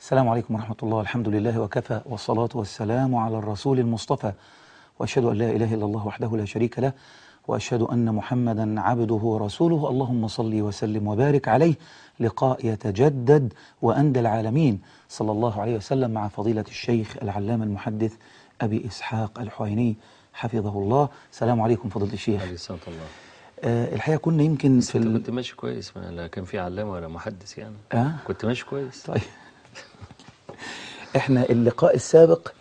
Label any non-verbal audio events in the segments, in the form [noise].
السلام عليكم ورحمة الله. الحمد لله وكفى والصلاة والسلام على الرسول المصطفى. وأشهد أن لا إله إلا الله وحده لا شريك له. وأشهد أن محمدا عبده ورسوله. اللهم صل وسلم وبارك عليه. لقاء يتجدد وأندى العالمين. صلى الله عليه وسلم مع فضيلة الشيخ العلامة المحدث أبي إسحاق الحويني. حفظه الله. السلام عليكم فضيلة الشيخ. عليه الصلاة الله آه الحقيقة كنا يمكن في. كنت ماشي كويس ما لا كان في علامة ولا محدث يعني. آه؟ كنت ماشي كويس. طيب. [laughs] إحنا اللقاء السابق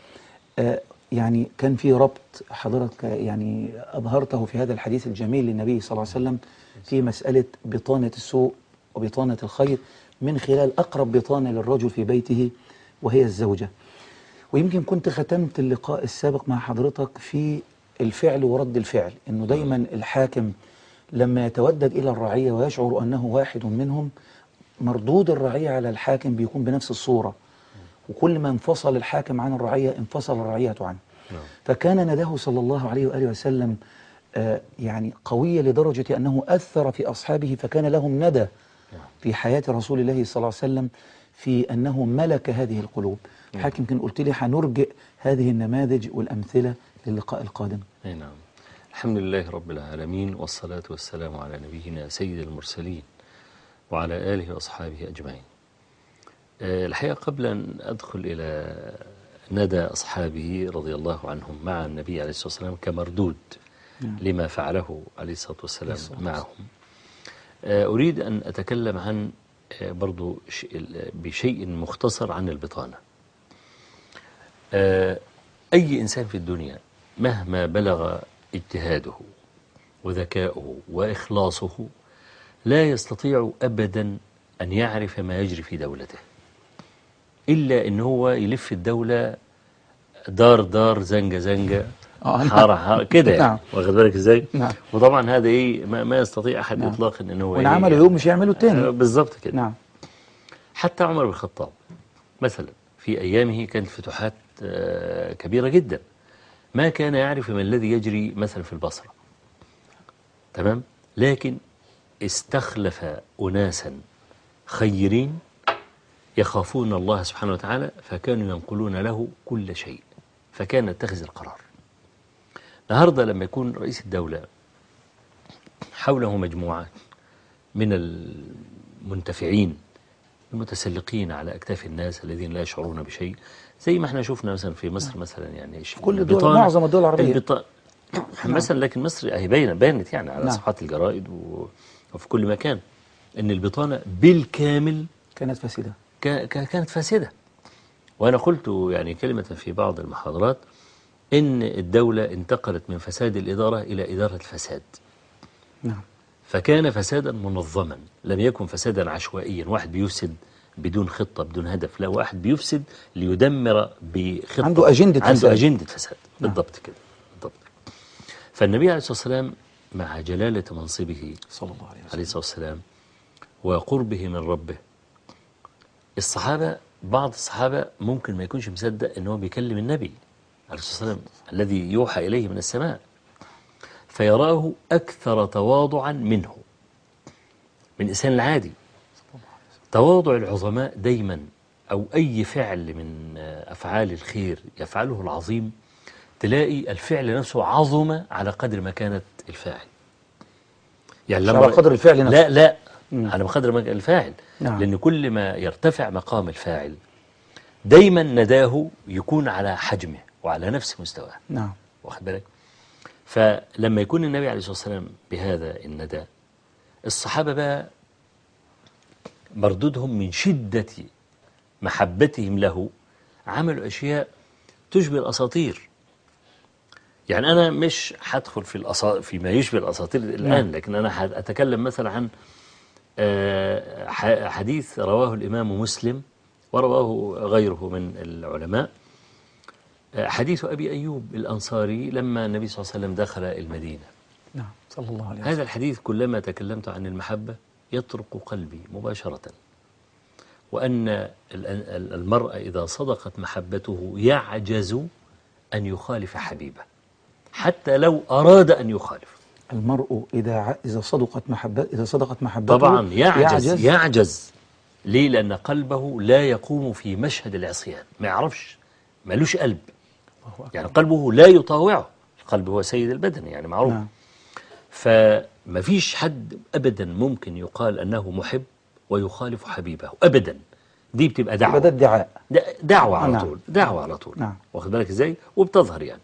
آه، يعني كان في ربط حضرتك يعني أظهرته في هذا الحديث الجميل للنبي صلى الله عليه وسلم في مسألة بطانة السوء وبطانة الخير من خلال أقرب بطانة للرجل في بيته وهي الزوجة. ويمكن كنت ختمت اللقاء السابق مع حضرتك في الفعل ورد الفعل إنه دايما الحاكم لما يتودد إلى الرعية ويشعر أنه واحد منهم مردود الرعية على الحاكم بيكون بنفس الصورة. وكل ما انفصل الحاكم عن الرعية انفصل الرعيه عنه. نعم. فكان نداه صلى الله عليه وآله وسلم آه، يعني قوية لدرجة أنه أثر في أصحابه فكان لهم ندى في حياة رسول الله صلى الله عليه وسلم في أنه ملك هذه القلوب. حضرتك يمكن قلت لي هنرجئ هذه النماذج والأمثلة للقاء القادم نعم. الحمد لله رب العالمين والصلاة والسلام على نبينا سيد المرسلين. وعلى آله وأصحابه أجمعين. آه، الحقيقة قبل أن أدخل إلى ندى أصحابه رضي الله عنهم مع النبي عليه الصلاة والسلام كمردود لما فعله عليه الصلاة والسلام معهم. آه، أريد أن أتكلم عن آه، برضو بشيء مختصر عن البطانة. أي إنسان في الدنيا مهما بلغ اجتهاده وذكاؤه وإخلاصه لا يستطيع أبدا أن يعرف ما يجري في دولته إلا أن هو يلف الدولة دار دار زنجة زنجة آه، نعم. حارة حارة كده يعني نعم. واخد بالك إزاي؟ نعم. وطبعا هذا إيه ما, ما يستطيع أحد نعم. اطلاقا إن هو وان إيه مش يعملوا آه، التاني بالظبط كده نعم حتى عمر بن الخطاب مثلا في أيامه كانت فتوحات آه، كبيرة جدا ما كان يعرف ما الذي يجري مثلا في البصرة تمام لكن استخلف أناسا خيرين يخافون الله سبحانه وتعالى فكانوا ينقلون له كل شيء فكان يتخذ القرار النهارده لما يكون رئيس الدولة حوله مجموعة من المنتفعين المتسلقين على أكتاف الناس الذين لا يشعرون بشيء زي ما إحنا شفنا مثلا في مصر مثلا يعني كل الدول- معظم الدول العربية. [coughs] مثلا لكن مصر هي باينه بانت يعني على نعم. صفحات الجرائد و... وفي كل مكان إن البطانة بالكامل كانت. ك... كانت فاسدة. وأنا قلت يعني كلمة في بعض المحاضرات إن الدولة انتقلت من فساد الإدارة إلى إدارة الفساد. نعم. فكان فسادا منظما لم يكن فسادا عشوائيا. واحد بيفسد بدون خطة بدون هدف لا واحد بيفسد ليدمر بخطة. عنده أجندة عنده فساد. أجندة فساد. بالضبط كده بالضبط. فالنبي عليه الصلاة والسلام مع جلالة منصبه صلى الله عليه وسلم عليه الصلاة والسلام وقربه من ربه. الصحابة بعض الصحابة ممكن ما يكونش مصدق إن هو بيكلم النبي عليه الصلاة والسلام الذي يوحى إليه من السماء فيراه أكثر تواضعا منه. من الإنسان العادي. تواضع العظماء دايما أو أي فعل من أفعال الخير يفعله العظيم تلاقي الفعل نفسه عظم على قدر ما كانت الفاعل يعني مش على قدر الفعل نفسه. لا لا مم. على قدر ما الفاعل نعم. لأن كل ما يرتفع مقام الفاعل دايما نداه يكون على حجمه وعلى نفس مستواه نعم واخد بالك فلما يكون النبي عليه الصلاة والسلام بهذا النداء الصحابة بقى مردودهم من شدة محبتهم له عملوا أشياء تشبه الأساطير يعني أنا مش هدخل في الأسا... فيما يشبه الأساطير الآن لكن أنا هتكلم مثلا عن آه، حديث رواه الإمام مسلم ورواه غيره من العلماء. حديث أبي أيوب الأنصاري لما النبي صلى الله عليه وسلم دخل المدينة. نعم صلى الله عليه وسلم. هذا الحديث كلما تكلمت عن المحبة يطرق قلبي مباشرة وأن ال- ال- المرء إذا صدقت محبته يعجز أن يخالف حبيبه. حتى لو أراد أن يخالف. المرء إذا. إذا صدقت محبة إذا صدقت محبته طبعا يعجز يعجز. ليه؟ لأن قلبه لا يقوم في مشهد العصيان. ما يعرفش ملوش قلب. يعني قلبه لا يطاوعه. القلب هو سيد البدن يعني معروف. نعم. فما فيش حد أبدا ممكن يقال أنه محب ويخالف حبيبه. أبدا. دي بتبقى دعوة. ده ادعاء. دعوة على نعم. طول. دعوة على طول. نعم. واخد بالك إزاي؟ وبتظهر يعني.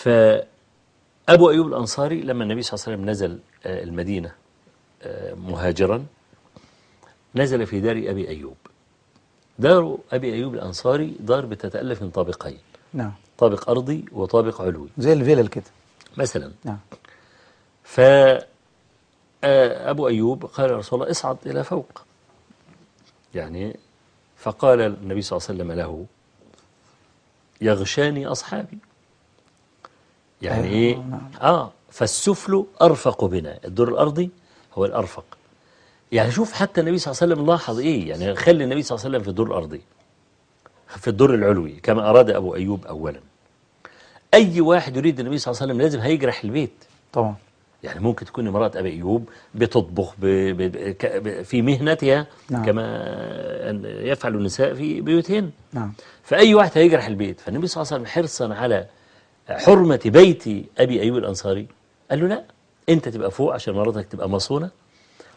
فأبو أيوب الأنصاري لما النبي صلى الله عليه وسلم نزل آه، المدينة آه، مهاجرا نزل في دار أبي أيوب. دار أبي أيوب الأنصاري دار بتتألف من طابقين. نعم. طابق أرضي وطابق علوي. زي الفيلل كده. مثلا. نعم. ف آه، أبو أيوب قال رسول الله اصعد إلى فوق. يعني فقال النبي صلى الله عليه وسلم له يغشاني أصحابي. يعني آه، إيه. آه فالسفل أرفق بنا. الدور الأرضي هو الأرفق. يعني شوف حتى النبي صلى الله عليه وسلم لاحظ إيه؟ يعني خلي النبي صلى الله عليه وسلم في الدور الأرضي في الدور العلوي كما أراد أبو أيوب أولا. أي واحد يريد النبي صلى الله عليه وسلم لازم هيجرح البيت. طبعا. يعني ممكن تكون امرأة أبي أيوب بتطبخ ب... ب... ب... ك- ب... في مهنتها نعم. كما يفعل النساء في بيوتهن. نعم. فأي واحد هيجرح البيت. فالنبي صلى الله عليه وسلم حرصا على حرمة بيت أبي أيوب الأنصاري؟ قال له لا أنت تبقى فوق عشان مراتك تبقى مصونة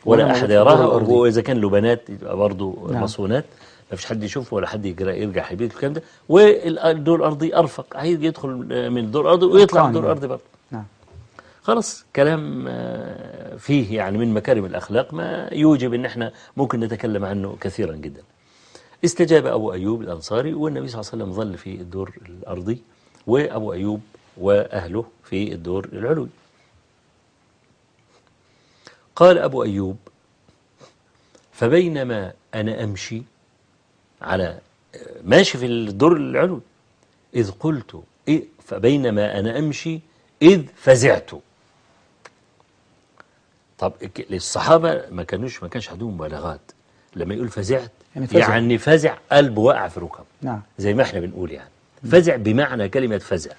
ولا أحد يراها. وإذا كان له بنات يبقى برضه نعم. مصونات. ما فيش حد يشوفه ولا حد يرجع البيت والكلام ده. والدور الأرضي أرفق عايز يدخل من الدور الأرضي ويطلع من الدور. الأرضي برضه. نعم. خلاص كلام آه، فيه يعني من مكارم الأخلاق ما يوجب أن إحنا ممكن نتكلم عنه كثيرا جدا. استجاب أبو أيوب الأنصاري والنبي صلى الله عليه وسلم ظل في الدور الأرضي. وأبو أيوب وأهله في الدور العلوي. قال أبو أيوب فبينما أنا أمشي على ماشي في الدور العلوي إذ قلت إيه فبينما أنا أمشي إذ فزعت. طب الصحابة ما كانوش ما كانش عندهم مبالغات. لما يقول فزعت يعني فزع. يعني فزع قلبه وقع في ركب نعم. زي ما إحنا بنقول يعني. فزع بمعنى كلمة فزع.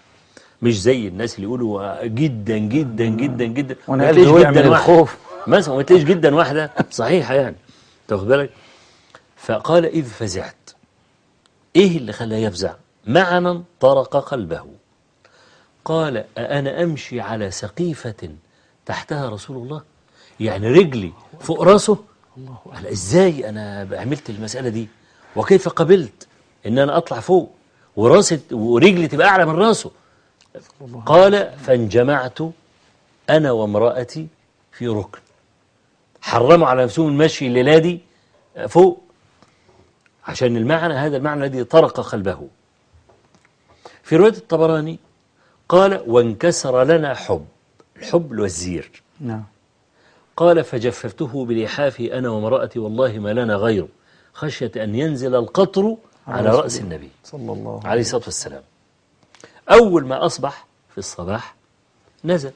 مش زي الناس اللي يقولوا جدا جدا جدا جدا. وأنا جدا الخوف. مثلا ما تلاقيش جدا واحدة. صحيحة يعني. تاخد بالك؟ فقال إذ فزعت. إيه اللي خلاه يفزع؟ معنى طرق قلبه. قال أأنا أمشي على سقيفة تحتها رسول الله. يعني رجلي فوق راسه. قال إزاي أنا عملت المسألة دي؟ وكيف قبلت؟ إن أنا أطلع فوق. وراسي ورجلي تبقى أعلى من راسه. قال فانجمعت أنا وامرأتي في ركن. حرموا على نفسهم المشي الليلة دي فوق عشان المعنى هذا المعنى الذي طرق قلبه. في رواية الطبراني قال وانكسر لنا حب الحب والزير نعم. قال فجففته بلحافي أنا وامرأتي والله ما لنا غيره. خشية أن ينزل القطر على رأس. النبي. صلى الله عليه الصلاة والسلام. أول ما أصبح في الصباح نزل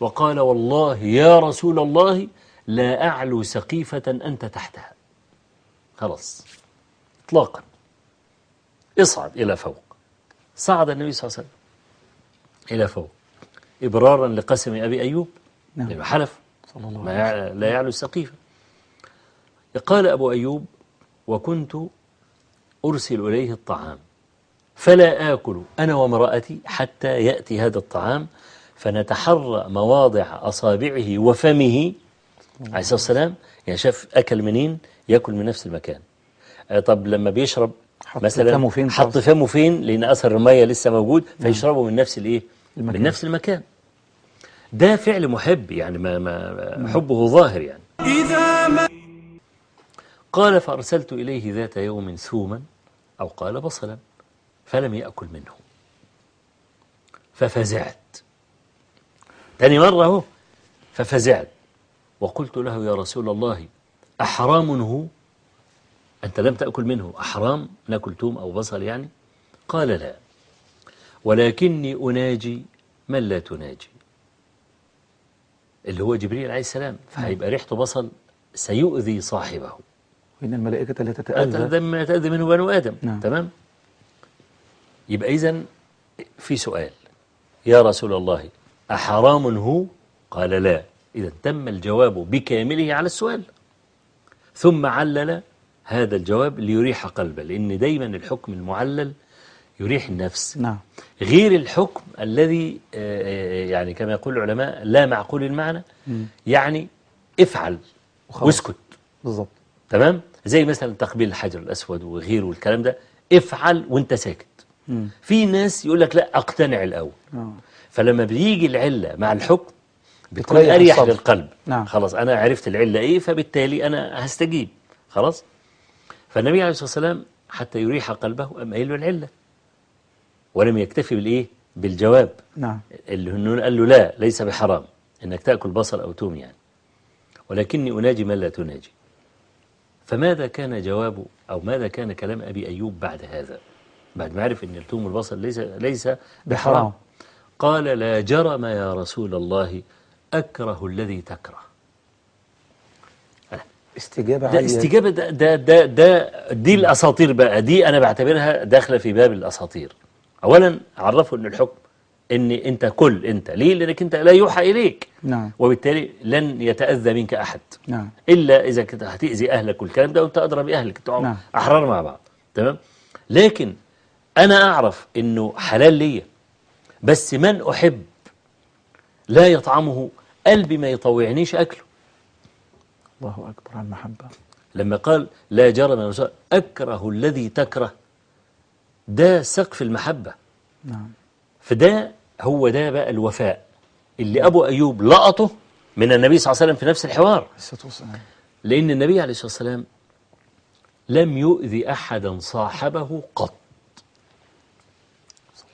وقال والله يا رسول الله لا أعلو سقيفة أنت تحتها. خلاص. اطلاقا. اصعد إلى فوق. صعد النبي صلى الله عليه وسلم إلى فوق. إبرارا لقسم أبي أيوب نعم. حلف. صلى الله عليه وسلم. لا يعلو السقيفة. قال أبو أيوب وكنت أرسل إليه الطعام. فلا آكل أنا وامرأتي حتى يأتي هذا الطعام فنتحرى مواضع أصابعه وفمه. عليه الصلاة والسلام. يعني شاف أكل منين؟ يأكل من نفس المكان. آه، طب لما بيشرب حط مثلا فمه فين حط. فمه فين؟ لأن أثر المية لسه موجود فيشربه من نفس الإيه؟ المكان. من نفس المكان. ده فعل محب يعني ما ما حبه ظاهر يعني. قال فأرسلت إليه ذات يوم ثوما أو قال بصلا فلم يأكل منه. ففزعت. تاني مرة هو ففزعت. وقلت له يا رسول الله أحرام هو؟ أنت لم تأكل منه أحرام نأكل توم أو بصل يعني؟ قال لا. ولكني أناجي من لا تناجي. اللي هو جبريل عليه السلام فهيبقى ريحته بصل سيؤذي صاحبه. إن الملائكة لا تتأذى. يتأذى منه بنو آدم. نعم. تمام؟ يبقى إذن في سؤال. يا رسول الله أحرام هو؟ قال لا. إذا تم الجواب بكامله على السؤال. ثم علل هذا الجواب ليريح قلبه لأن دايما الحكم المعلل يريح النفس. نعم. غير الحكم الذي آه، آه، يعني كما يقول العلماء لا معقول المعنى. مم. يعني افعل. واسكت. بالظبط تمام؟ زي مثلا تقبيل الحجر الأسود وغيره والكلام ده افعل وانت ساكت. في ناس يقول لك لا اقتنع الأول. آه. فلما بيجي العلة مع الحكم بتكون أريح الصدر. للقلب. نعم. خلاص أنا عرفت العلة إيه فبالتالي أنا هستجيب. خلاص؟ فالنبي عليه الصلاة والسلام حتى يريح قلبه أم قايل له العلة. ولم يكتفي بالإيه؟ بالجواب. نعم. اللي هنون قال له لا ليس بحرام إنك تأكل بصل أو توم يعني. ولكني أناجي من لا تناجي. فماذا كان جوابه أو ماذا كان كلام أبي أيوب بعد هذا؟ بعد ما عرف أن التوم والبصل ليس ليس بحرام. قال لا جرم يا رسول الله أكره الذي تكره. استجابة ده استجابة ده, ده, ده, ده دي الأساطير بقى دي أنا بعتبرها داخلة في باب الأساطير. أولا عرفوا أن الحكم أن أنت كل أنت. ليه؟ لأنك أنت لا يوحى إليك. نعم. وبالتالي لن يتأذى منك أحد. نعم. إلا إذا كنت هتأذي أهلك والكلام ده وأنت أدرى بأهلك. أنتوا نعم. أحرار مع بعض. تمام؟ لكن أنا أعرف أنه حلال ليا. بس من أحب لا يطعمه قلبي ما يطوعنيش أكله. الله أكبر على المحبة. لما قال لا جرم أكره الذي تكره. ده سقف المحبة. نعم. فده هو ده بقى الوفاء. اللي أبو أيوب لقطه من النبي صلى الله عليه وسلم في نفس الحوار. لأن النبي عليه الصلاة والسلام لم يؤذي أحدا صاحبه قط.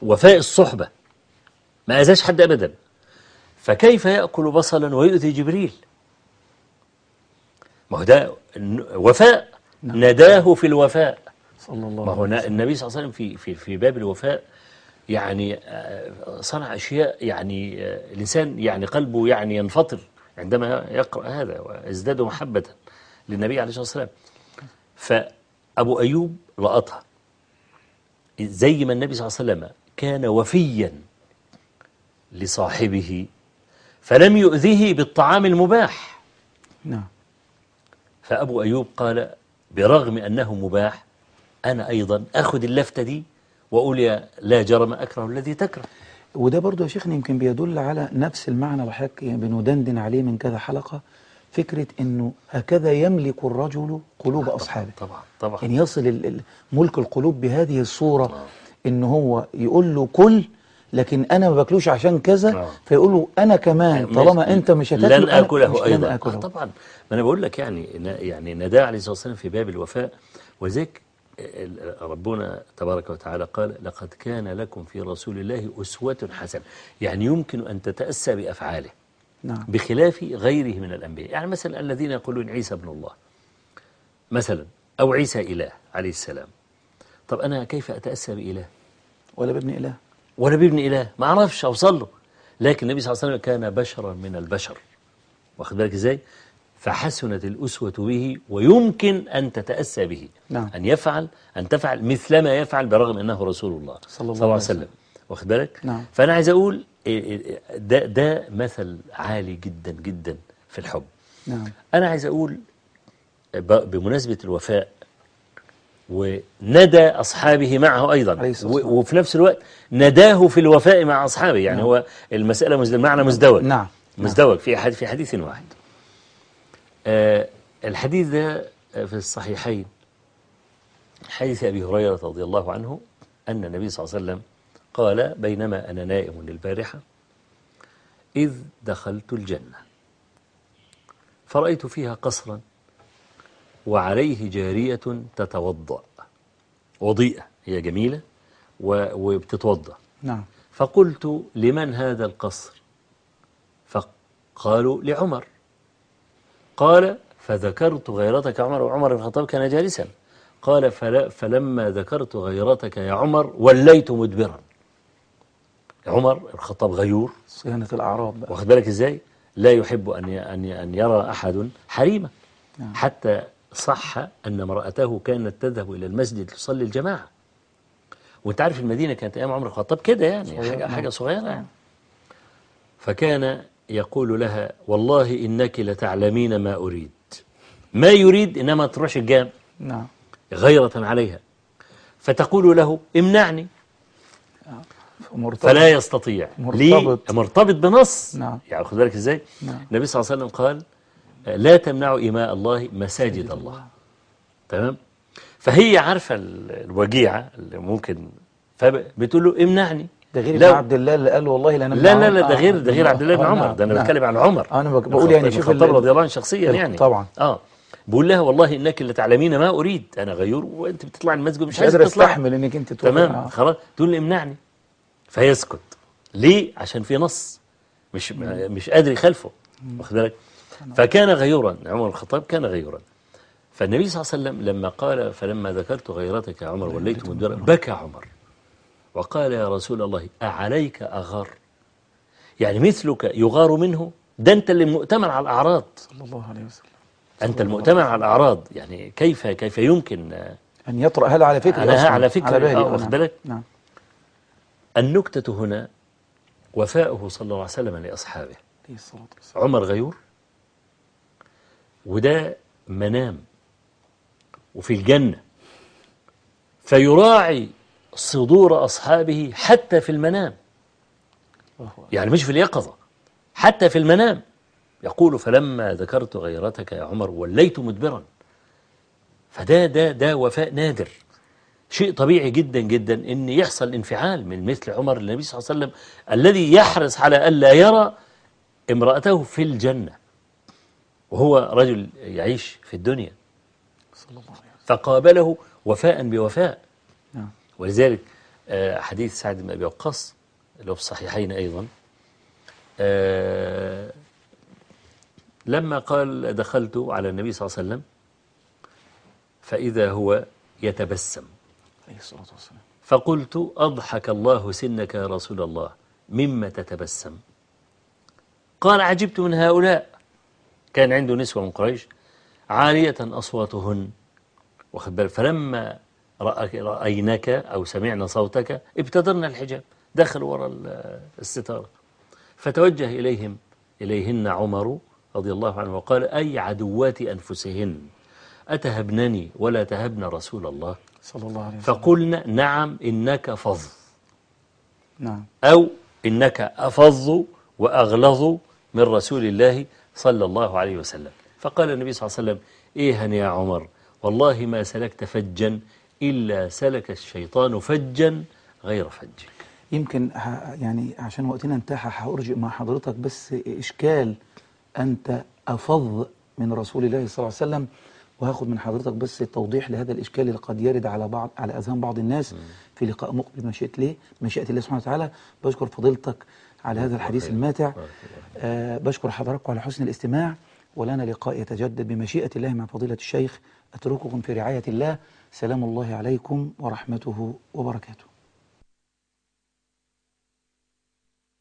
وفاء الصحبة. ما أذاش حد أبدا. فكيف يأكل بصلا ويؤذي جبريل؟ ما هو ده وفاء. نداه في الوفاء. صلى الله ما هو النبي صلى الله عليه وسلم في في في باب الوفاء يعني آه، صنع أشياء يعني آه، الإنسان يعني قلبه يعني ينفطر عندما يقرأ هذا ويزداد محبة للنبي عليه الصلاة والسلام. فأبو أيوب لقطها زي ما النبي صلى الله عليه وسلم كان وفيا لصاحبه فلم يؤذه بالطعام المباح. نعم. فأبو أيوب قال برغم أنه مباح أنا أيضا أخذ اللفتة دي وأقول يا لا جرم أكره الذي تكره. وده برضو يا شيخنا يمكن بيدل على نفس المعنى يعني بندندن عليه من كذا حلقة فكرة إنه هكذا يملك الرجل قلوب أصحابه. طبعا طبعا. يعني يصل ملك القلوب بهذه الصورة إن هو يقول له كل لكن أنا ما باكلوش عشان كذا آه. فيقول له أنا كمان طالما أنت مش هتاكله لن أنا مش آكله لن أيضا. آكله. آه طبعا. ما أنا بقول لك يعني يعني نداء عليه الصلاة والسلام في باب الوفاء. وذلك ربنا تبارك وتعالى قال لقد كان لكم في رسول الله أسوة حسنة. يعني يمكن أن تتأسى بأفعاله نعم. بخلاف غيره من الأنبياء. يعني مثلا الذين يقولون عيسى ابن الله. مثلا أو عيسى إله عليه السلام. طب أنا كيف أتأسى بإله؟ ولا بابن إله. ولا بابن إله. ما أعرفش أوصل له. لكن النبي صلى الله عليه وسلم كان بشرا من البشر. واخد بالك إزاي؟ فحسنت الأسوة به ويمكن أن تتأسى به نعم. أن يفعل أن تفعل مثلما يفعل برغم أنه رسول الله صلى الله صلى الله عليه وسلم واخد بالك نعم. فأنا عايز أقول إيه إيه ده, ده مثل عالي جدا جدا في الحب نعم أنا عايز أقول بمناسبة الوفاء وندى أصحابه معه أيضا. وفي نفس الوقت نداه في الوفاء مع أصحابه يعني نعم. هو المسألة. معنى مزدوج نعم. مزدوج في حد في حديث واحد الحديث ده آه، في الصحيحين. حديث أبي هريرة رضي الله عنه أن النبي صلى الله عليه وسلم قال بينما أنا نائم البارحة إذ دخلت الجنة فرأيت فيها قصرا وعليه جارية تتوضأ. وضيئة هي جميلة وبتتوضأ. نعم. فقلت لمن هذا القصر؟ فقالوا لعمر. قال فذكرت غيرتك يا عمر. وعمر بن الخطاب كان جالسا. قال فلما ذكرت غيرتك يا عمر وليت مدبرا. عمر الخطاب غيور. صيانة الأعراب واخد بالك إزاي؟ لا يحب أن ي- أن يرى أحد حريمه نعم. حتى صح أن امرأته كانت تذهب إلى المسجد تصلي الجماعة. وأنت عارف المدينة كانت أيام عمر الخطاب كده يعني صغيرة، حاجة نعم. صغيرة يعني. فكان يقول لها والله إنك لتعلمين ما أريد. ما يريد إنما تروحش الجامع. نعم. غيرة عليها. فتقول له امنعني. مرتبط. فلا يستطيع. ليه؟ مرتبط. مرتبط بنص. نعم. يعني خد بالك إزاي؟ نعم. النبي صلى الله عليه وسلم قال لا تمنعوا إماء الله مساجد الله. تمام؟ فهي عارفة ال- الوجيعة اللي ممكن فبتقول له امنعني. غير ابن عبد الله اللي قال والله لا لا لا لا ده غير ده غير عبد الله بن عمر. نعم، ده أنا. بتكلم عن عمر. أنا بقول يعني الخطاب- شوف الخطاب ال- رضي الله عنه شخصيا ال- يعني. طبعا. آه. بقول لها والله إنك لتعلمين ما أريد. أنا غيور وأنت بتطلع المسجد مش, قادر أستحمل إنك أنت تروح تمام آه. خلاص. تقول لي امنعني. فيسكت. ليه؟ عشان في نص. مش مش قادر يخالفه واخد بالك؟ فكان غيورا. عمر الخطاب كان غيورا. فالنبي صلى الله عليه وسلم لما قال فلما ذكرت غيرتك يا عمر وليت مدبرا بكى عمر. وقال يا رسول الله أعليك أغار يعني مثلك يغار منه؟ ده أنت اللي مؤتمن على الأعراض. صلى الله عليه وسلم. أنت المؤتمن على الأعراض. يعني كيف كيف يمكن؟ أن يطرأ هذا على فكرة على-. على فكرة، على بالي آه، واخد نعم. بالك؟ نعم. النكتة هنا وفاؤه صلى الله عليه وسلم لأصحابه. عمر غيور وده منام وفي الجنة فيراعي صدور أصحابه حتى في المنام. يعني مش في اليقظة حتى في المنام. يقول فلما ذكرت غيرتك يا عمر وليت مدبرا. فده ده ده وفاء نادر. شيء طبيعي جدا جدا إن يحصل انفعال من مثل عمر النبي صلى الله عليه وسلم الذي يحرص على الا يرى امرأته في الجنة وهو رجل يعيش في الدنيا. فقابله وفاء بوفاء. نعم. ولذلك آه، حديث سعد بن أبي وقاص اللي هو في الصحيحين أيضا آه، لما قال دخلت على النبي صلى الله عليه وسلم فإذا هو يتبسم. عليه الصلاة والسلام. فقلت أضحك الله سنك يا رسول الله مما تتبسم. قال عجبت من هؤلاء. كان عنده نسوة من قريش عالية أصواتهن. واخد بالك؟ فلما رأيناك أو سمعنا صوتك ابتدرنا الحجاب دخلوا وراء ال- الستارة فتوجه إليهم إليهن عمر رضي الله عنه وقال أي عدوات أنفسهن أتهبنني ولا تهبن رسول الله؟ صلى الله عليه وسلم. فقلنا نعم إنك فظ. نعم. أو إنك أفظ وأغلظ من رسول الله صلى الله عليه وسلم. فقال النبي صلى الله عليه وسلم إيها يا عمر؟ والله ما سلكت فجا إلا سلك الشيطان فجا غير فجك. يمكن يعني عشان وقتنا انتهى هأرجئ مع حضرتك بس إشكال أنت أفظ من رسول الله صلى الله عليه وسلم وهاخد من حضرتك بس توضيح لهذا الإشكال اللي قد يرد على بعض على أذهان بعض الناس في لقاء مقبل مشيئة ليه مشيئة الله سبحانه وتعالى. بشكر فضيلتك على هذا الحديث الماتع. آه بشكر حضراتكم على حسن الاستماع ولنا لقاء يتجدد بمشيئة الله مع فضيلة الشيخ أترككم في رعاية الله. سلام الله عليكم ورحمته وبركاته.